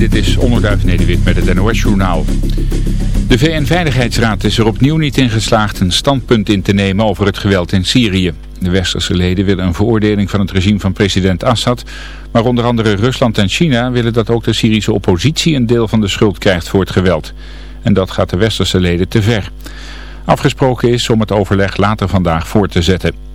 dit is Onderduif Nederwit met het NOS-journaal. De VN-veiligheidsraad is er opnieuw niet in geslaagd een standpunt in te nemen over het geweld in Syrië. De westerse leden willen een veroordeling van het regime van president Assad, maar onder andere Rusland en China willen dat ook de Syrische oppositie een deel van de schuld krijgt voor het geweld. En dat gaat de westerse leden te ver. Afgesproken is om het overleg later vandaag voort te zetten.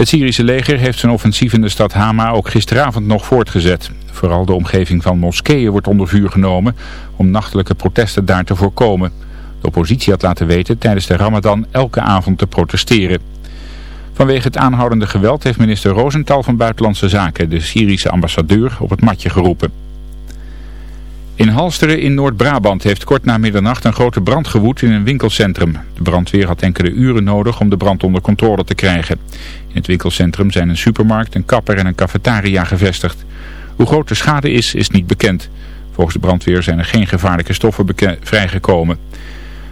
Het Syrische leger heeft zijn offensief in de stad Hama ook gisteravond nog voortgezet. Vooral de omgeving van moskeeën wordt onder vuur genomen om nachtelijke protesten daar te voorkomen. De oppositie had laten weten tijdens de ramadan elke avond te protesteren. Vanwege het aanhoudende geweld heeft minister Rosenthal van Buitenlandse Zaken de Syrische ambassadeur op het matje geroepen. In Halsteren in Noord-Brabant heeft kort na middernacht een grote brand gewoed in een winkelcentrum. De brandweer had enkele uren nodig om de brand onder controle te krijgen. In het winkelcentrum zijn een supermarkt, een kapper en een cafetaria gevestigd. Hoe groot de schade is, is niet bekend. Volgens de brandweer zijn er geen gevaarlijke stoffen vrijgekomen.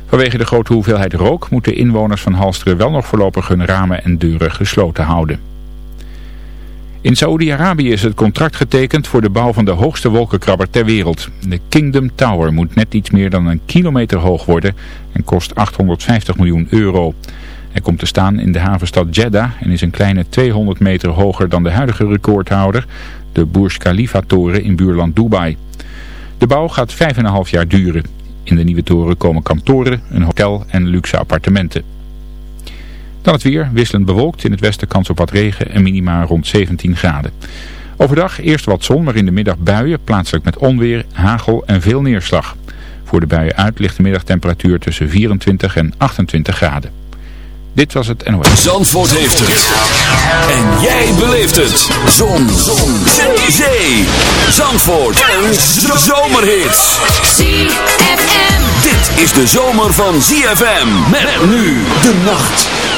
Vanwege de grote hoeveelheid rook moeten inwoners van Halsteren wel nog voorlopig hun ramen en deuren gesloten houden. In Saoedi-Arabië is het contract getekend voor de bouw van de hoogste wolkenkrabber ter wereld. De Kingdom Tower moet net iets meer dan een kilometer hoog worden en kost 850 miljoen euro. Hij komt te staan in de havenstad Jeddah en is een kleine 200 meter hoger dan de huidige recordhouder, de Burj Khalifa toren in buurland Dubai. De bouw gaat 5,5 jaar duren. In de nieuwe toren komen kantoren, een hotel en luxe appartementen. Dan het weer, wisselend bewolkt, in het westen kans op wat regen en minima rond 17 graden. Overdag eerst wat zon, maar in de middag buien, plaatselijk met onweer, hagel en veel neerslag. Voor de buien uit ligt de middagtemperatuur tussen 24 en 28 graden. Dit was het NOS. Zandvoort heeft het. En jij beleeft het. Zon. Zon. Zee. Zee. Zandvoort. Een zomerhit. ZFM. Dit is de zomer van ZFM. Met nu de nacht.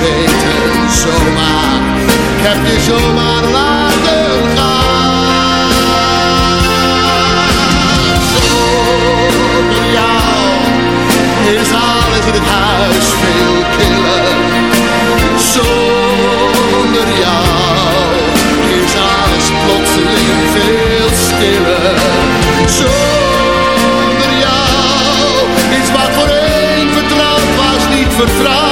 weten zomaar. Ik heb je zomaar laten gaan. Zonder jou is alles in het huis veel killer. Zonder jou is alles plotseling veel stiller. Zonder jou is wat voor een vertrouwd was niet vertrouwd.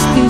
In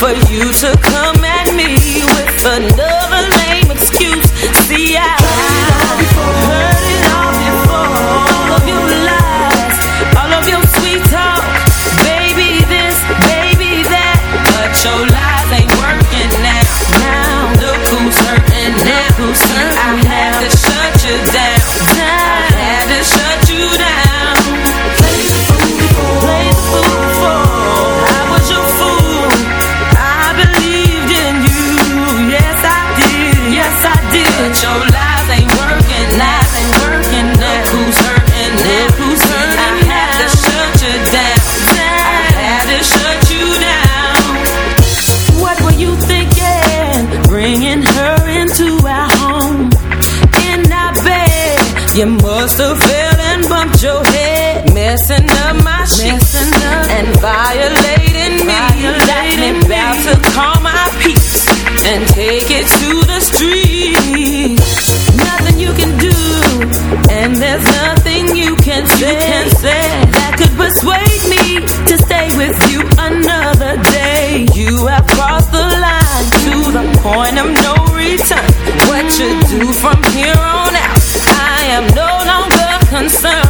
for you to come at me with another lame excuse. See, I heard. him no return. What you do from here on out, I am no longer concerned.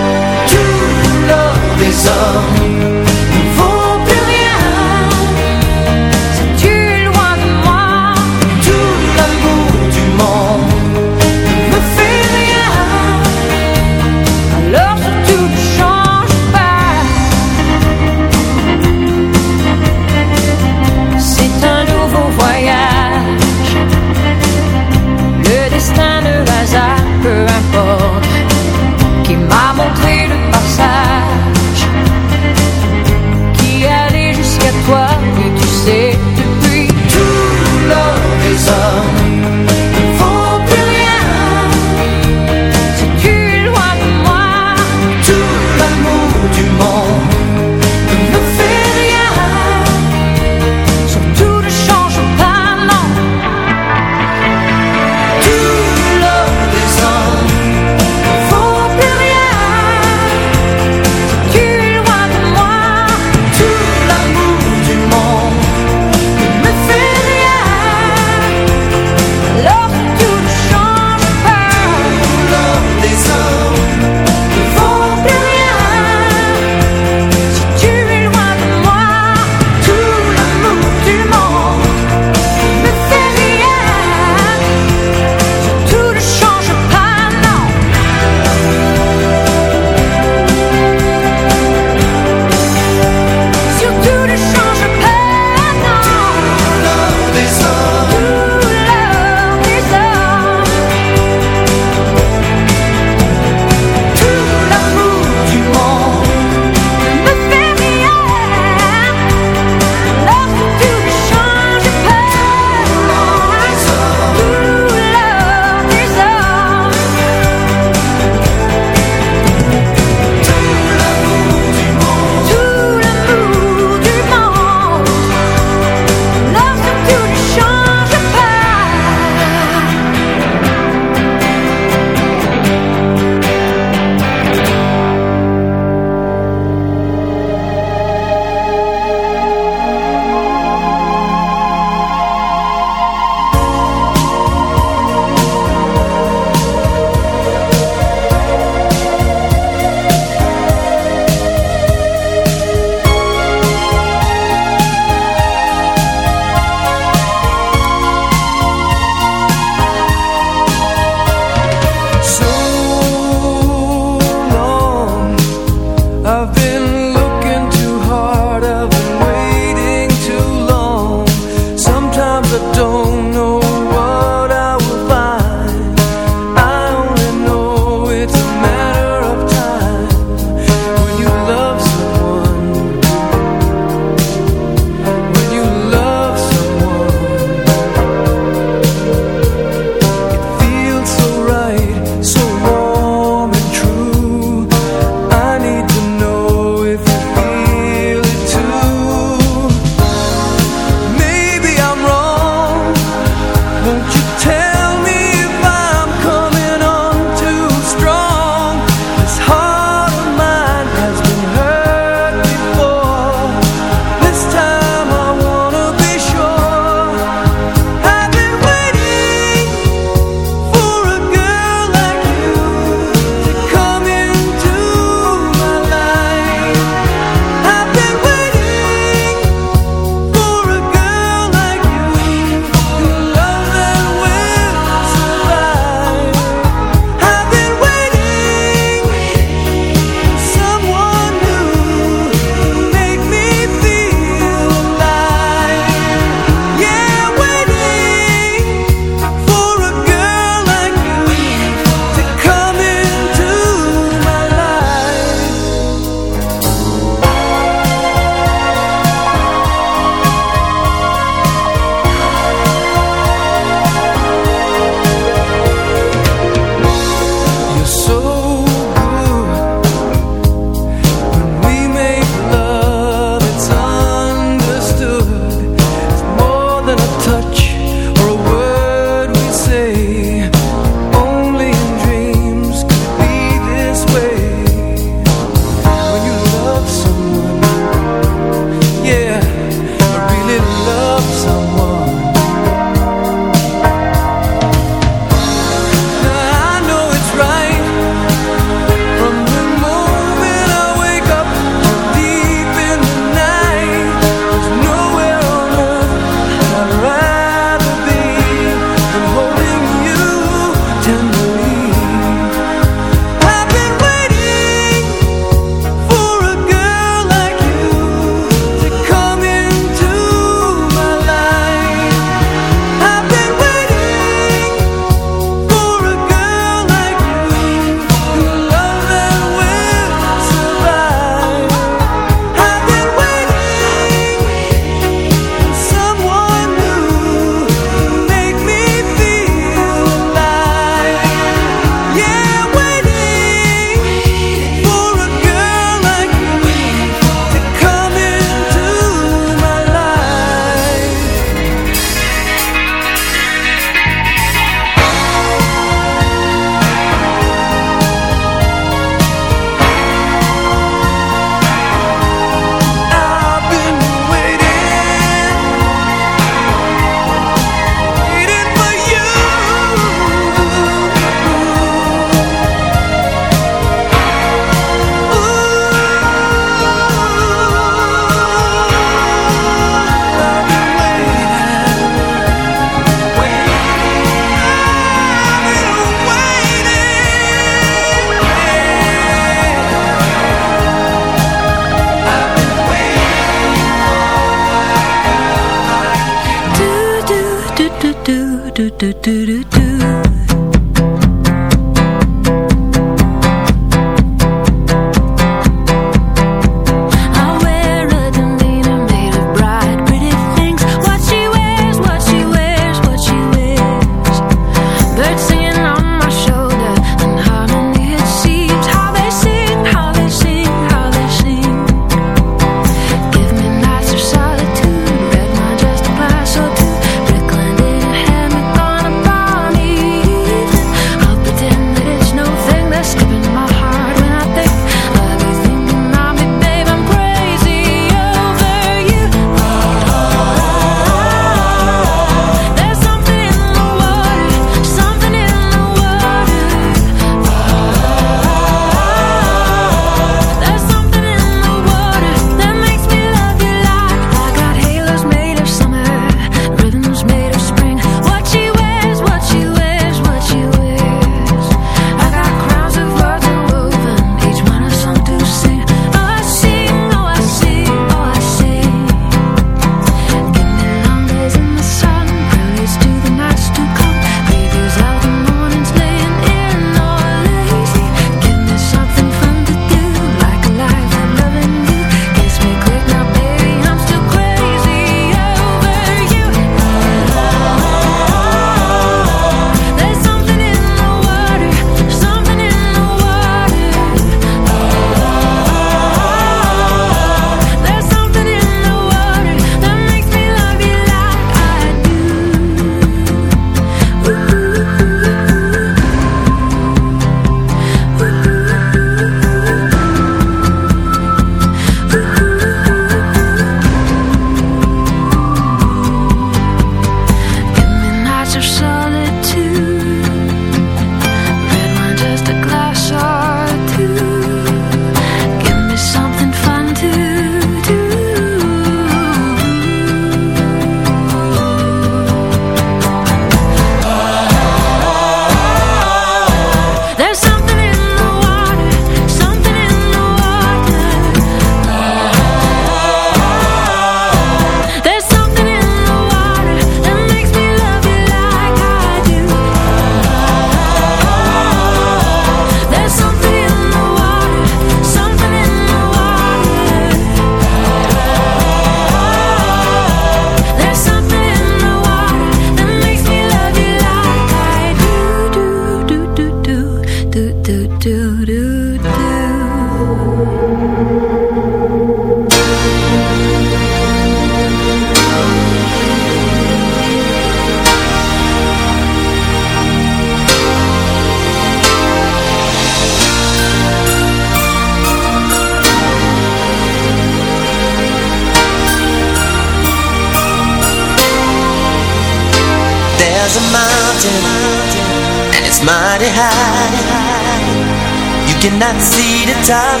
cannot see the top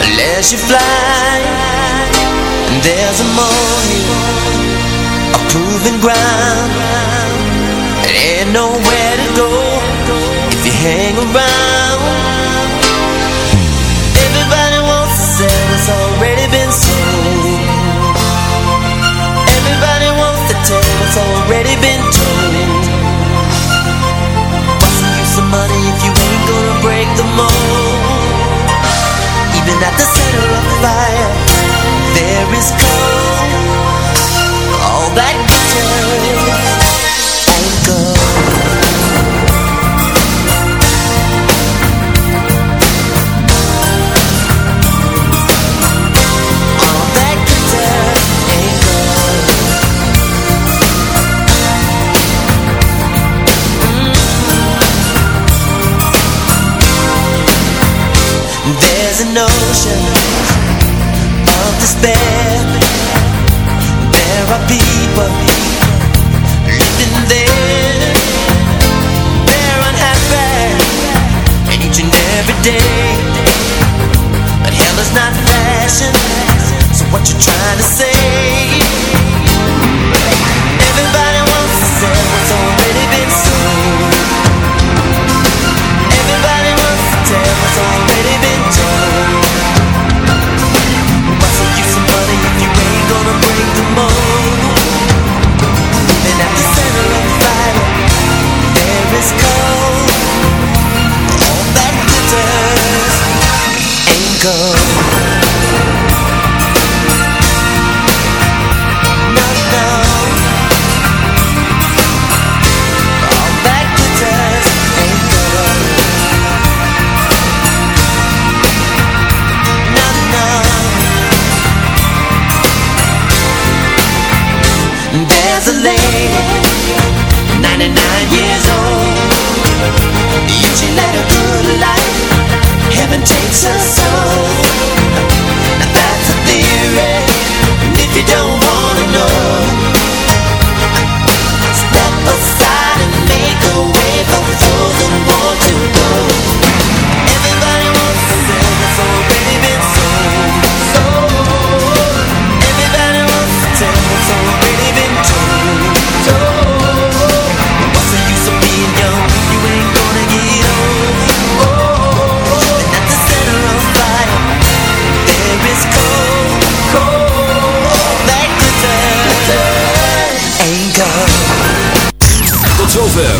unless you fly. There's a morning, a proven ground. It ain't nowhere to go if you hang around. Everybody wants to sell, what's already been sold. Everybody wants to tell, what's already been At the center of the fire There is All that glitters. bad There are people living there. They're unhappy each and every day. But hell is not fashion So what you trying to say? and I